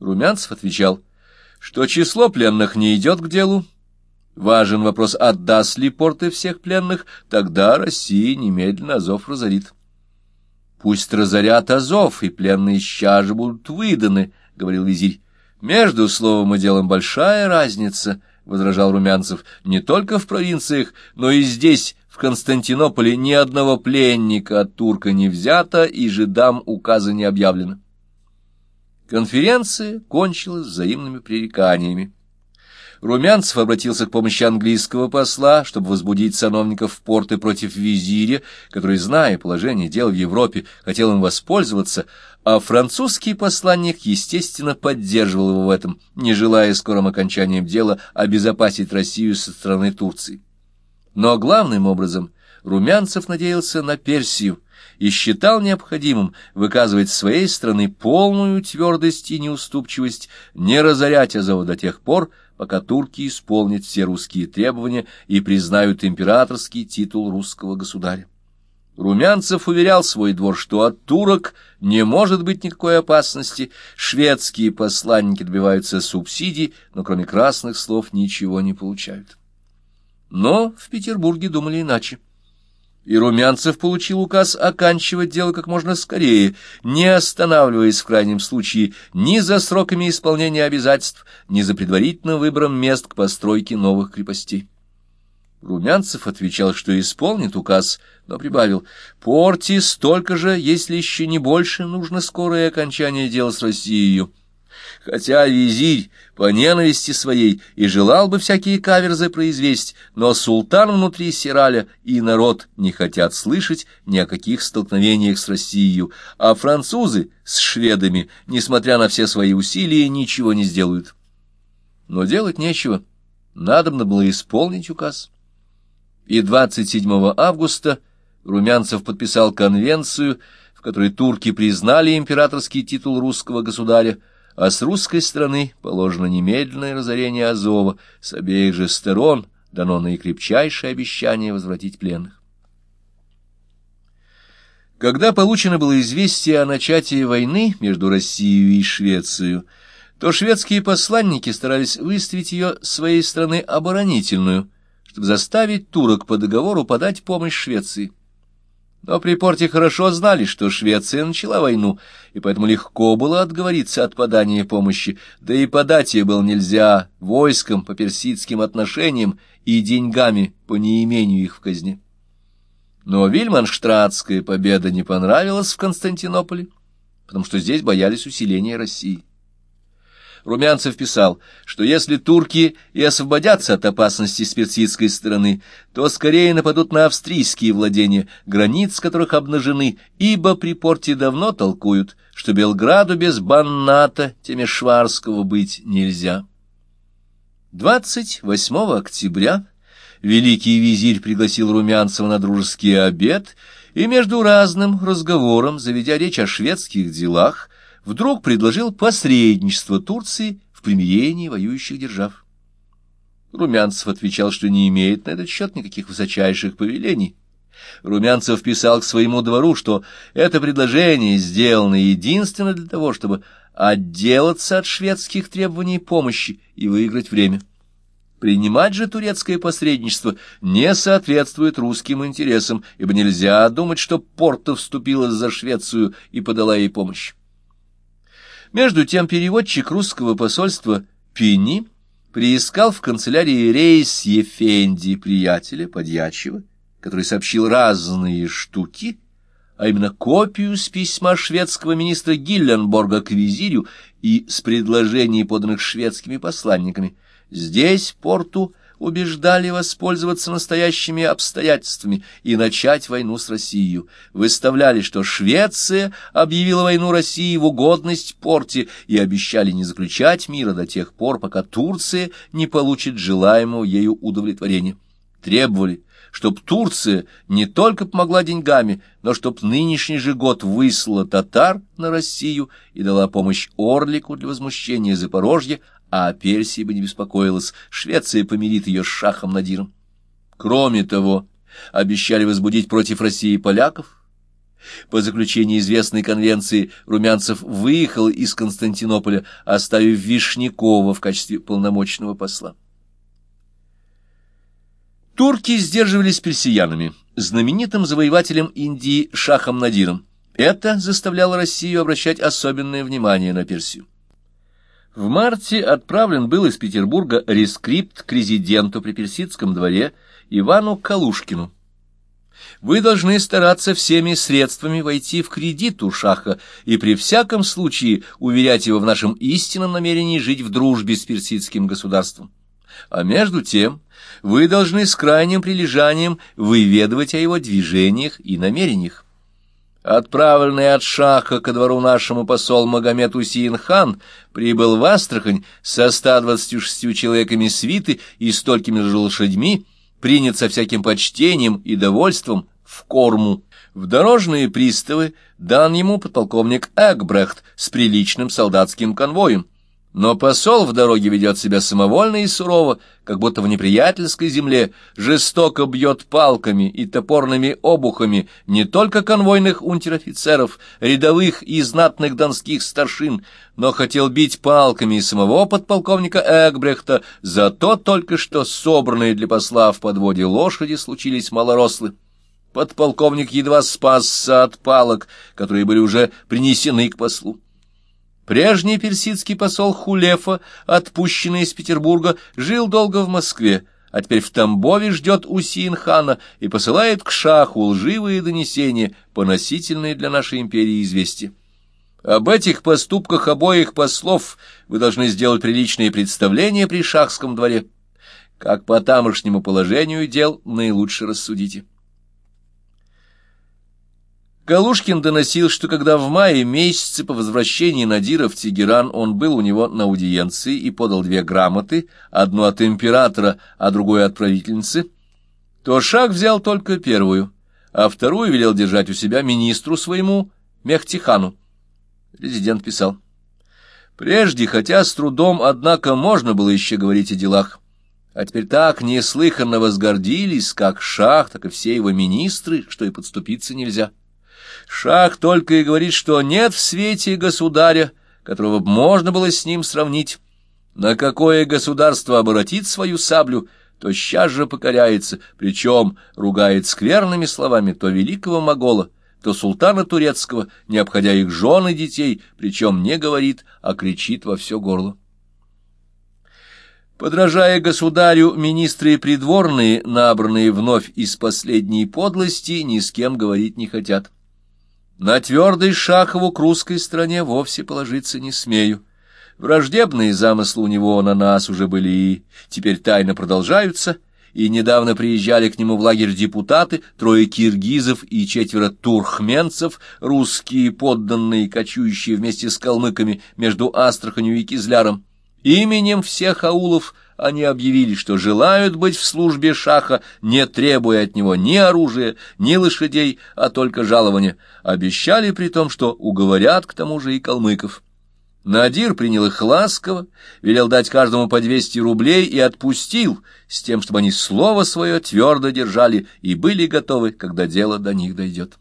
Румянцев отвечал, что число пленных не идет к делу. Важен вопрос, отдаст ли порты всех пленных, тогда Россия немедленно Азов разорит. Пусть разорят Азов, и пленные сейчас же будут выданы, — говорил визирь. Между словом и делом большая разница, — возражал Румянцев, — не только в провинциях, но и здесь, в Константинополе, ни одного пленника от турка не взято, и жидам указа не объявлено. Конференция кончилась взаимными пререканиями. Румянцев обратился к помощи английского посла, чтобы возбудить сановников порты против визиря, который, зная положение дел в Европе, хотел им воспользоваться, а французский посланник, естественно, поддерживал его в этом, не желая скорым окончанием дела обезопасить Россию со стороны Турции. Но главным образом Румянцев надеялся на Персию, и считал необходимым выказывать своей стороны полную твердость и неуступчивость, не разорять Азова до тех пор, пока турки исполнят все русские требования и признают императорский титул русского государя. Румянцев уверял свой двор, что от турок не может быть никакой опасности, шведские посланники добиваются субсидий, но кроме красных слов ничего не получают. Но в Петербурге думали иначе и Румянцев получил указ оканчивать дело как можно скорее, не останавливаясь в крайнем случае ни за сроками исполнения обязательств, ни за предварительным выбором мест к постройке новых крепостей. Румянцев отвечал, что исполнит указ, но прибавил, «Порти столько же, если еще не больше, нужно скорое окончание дела с Россией». Хотя визирь по ненависти своей и желал бы всякие каверзы произвести, но султан внутри Сираля и народ не хотят слышать ни о каких столкновениях с Россией, а французы с шведами, несмотря на все свои усилия, ничего не сделают. Но делать нечего, надобно было исполнить указ. И 27 августа Румянцев подписал конвенцию, в которой турки признали императорский титул русского государя, а с русской стороны положено немедленное разорение Азова, с обеих же сторон дано наикрепчайшее обещание возвратить пленных. Когда получено было известие о начатии войны между Россией и Швецией, то шведские посланники старались выставить ее своей страны оборонительную, чтобы заставить турок по договору подать помощь Швеции. Но при порте хорошо знали, что Швеция начала войну, и поэтому легко было отговориться от подания помощи, да и подать ее было нельзя войском по персидским отношениям и деньгами по неимению их в казне. Но Вильманштратская победа не понравилась в Константинополе, потому что здесь боялись усиления России. Румянцев писал, что если турки и освободятся от опасности с персидской стороны, то скорее нападут на австрийские владения, границ которых обнажены, ибо при порте давно толкуют, что Белграду без банната Темешварского быть нельзя. 28 октября великий визирь пригласил Румянцева на дружеский обед, и между разным разговором, заведя речь о шведских делах, вдруг предложил посредничество Турции в примирении воюющих держав. Румянцев отвечал, что не имеет на этот счет никаких высочайших повелений. Румянцев писал к своему двору, что это предложение сделано единственно для того, чтобы отделаться от шведских требований помощи и выиграть время. Принимать же турецкое посредничество не соответствует русским интересам, ибо нельзя думать, что Порто вступила за Швецию и подала ей помощь. Между тем переводчик русского посольства Пини приискал в канцелярии рейс Ефенди, приятеля Подьячева, который сообщил разные штуки, а именно копию с письма шведского министра Гилленборга к визирю и с предложений, поданных шведскими посланниками. Здесь, порту, убеждали воспользоваться настоящими обстоятельствами и начать войну с Россией. Выставляли, что Швеция объявила войну России в угодность порте и обещали не заключать мира до тех пор, пока Турция не получит желаемого ею удовлетворения. Требовали, чтоб Турция не только помогла деньгами, но чтоб нынешний же год выслала татар на Россию и дала помощь Орлику для возмущения Запорожья, а о Персии бы не беспокоилась, Швеция помирит ее с шахом Надиром. Кроме того, обещали возбудить против России поляков, По заключении известной конвенции Румянцев выехал из Константинополя, оставив Вишнякова в качестве полномочного посла. Турки сдерживались персиянами, знаменитым завоевателем Индии Шахом Надиром. Это заставляло Россию обращать особенное внимание на Персию. В марте отправлен был из Петербурга рескрипт к резиденту при персидском дворе Ивану Калушкину. Вы должны стараться всеми средствами войти в кредит у Шаха и при всяком случае уверять его в нашем истинном намерении жить в дружбе с персидским государством. А между тем вы должны с крайним прилежанием выведывать о его движениях и намерениях. Отправленный от Шаха ко двору нашему посол Магомед Усиин-хан прибыл в Астрахань со 126 человеками свиты и столькими же лошадьми, принят со всяким почтением и довольством в корму. В дорожные приставы дан ему подполковник Эгбрехт с приличным солдатским конвоем. Но посол в дороге ведет себя самовольно и сурово, как будто в неприятельской земле, жестоко бьет палками и топорными обухами не только конвойных унтер-офицеров, рядовых и знатных донских старшин, но хотел бить палками и самого подполковника Эгбрехта, зато только что собранные для посла в подводе лошади случились малорослы. Подполковник едва спасся от палок, которые были уже принесены к послу. Прежний персидский посол Хулефа, отпущенный из Петербурга, жил долго в Москве, а теперь в Тамбове ждет Усин-хана и посылает к шаху лживые донесения, поносительные для нашей империи известия. Об этих поступках обоих послов вы должны сделать приличные представления при шахском дворе. Как по тамошнему положению дел наилучше рассудите. Галушкин доносил, что когда в мае месяце по возвращении Надира в Тегеран он был у него на аудиенции и подал две грамоты, одну от императора, а другую от правительницы, то Шах взял только первую, а вторую велел держать у себя министру своему Мехтихану. Резидент писал. Прежде, хотя с трудом, однако, можно было еще говорить о делах, а теперь так неслыханно возгордились, как Шах, так и все его министры, что и подступиться нельзя. Шах только и говорит, что нет в свете государя, которого можно было с ним сравнить. На какое государство обратит свою саблю, то сейчас же покоряется, причем ругает скверными словами то великого могола, то султана турецкого, не обходя их жен и детей, причем не говорит, а кричит во все горло. Подражая государю, министры и придворные, набранные вновь из последней подлости, ни с кем говорить не хотят. На твердый Шахову к русской стране вовсе положиться не смею. Враждебные замыслы у него на нас уже были и теперь тайно продолжаются, и недавно приезжали к нему в лагерь депутаты, трое киргизов и четверо турхменцев, русские подданные, кочующие вместе с калмыками между Астраханью и Кизляром. Именем всех аулов – они объявили, что желают быть в службе шаха, не требуя от него ни оружия, ни лошадей, а только жалования. Обещали при том, что уговорят к тому же и калмыков. Надир принял их ласково, велел дать каждому по двести рублей и отпустил, с тем, чтобы они слово свое твердо держали и были готовы, когда дело до них дойдет.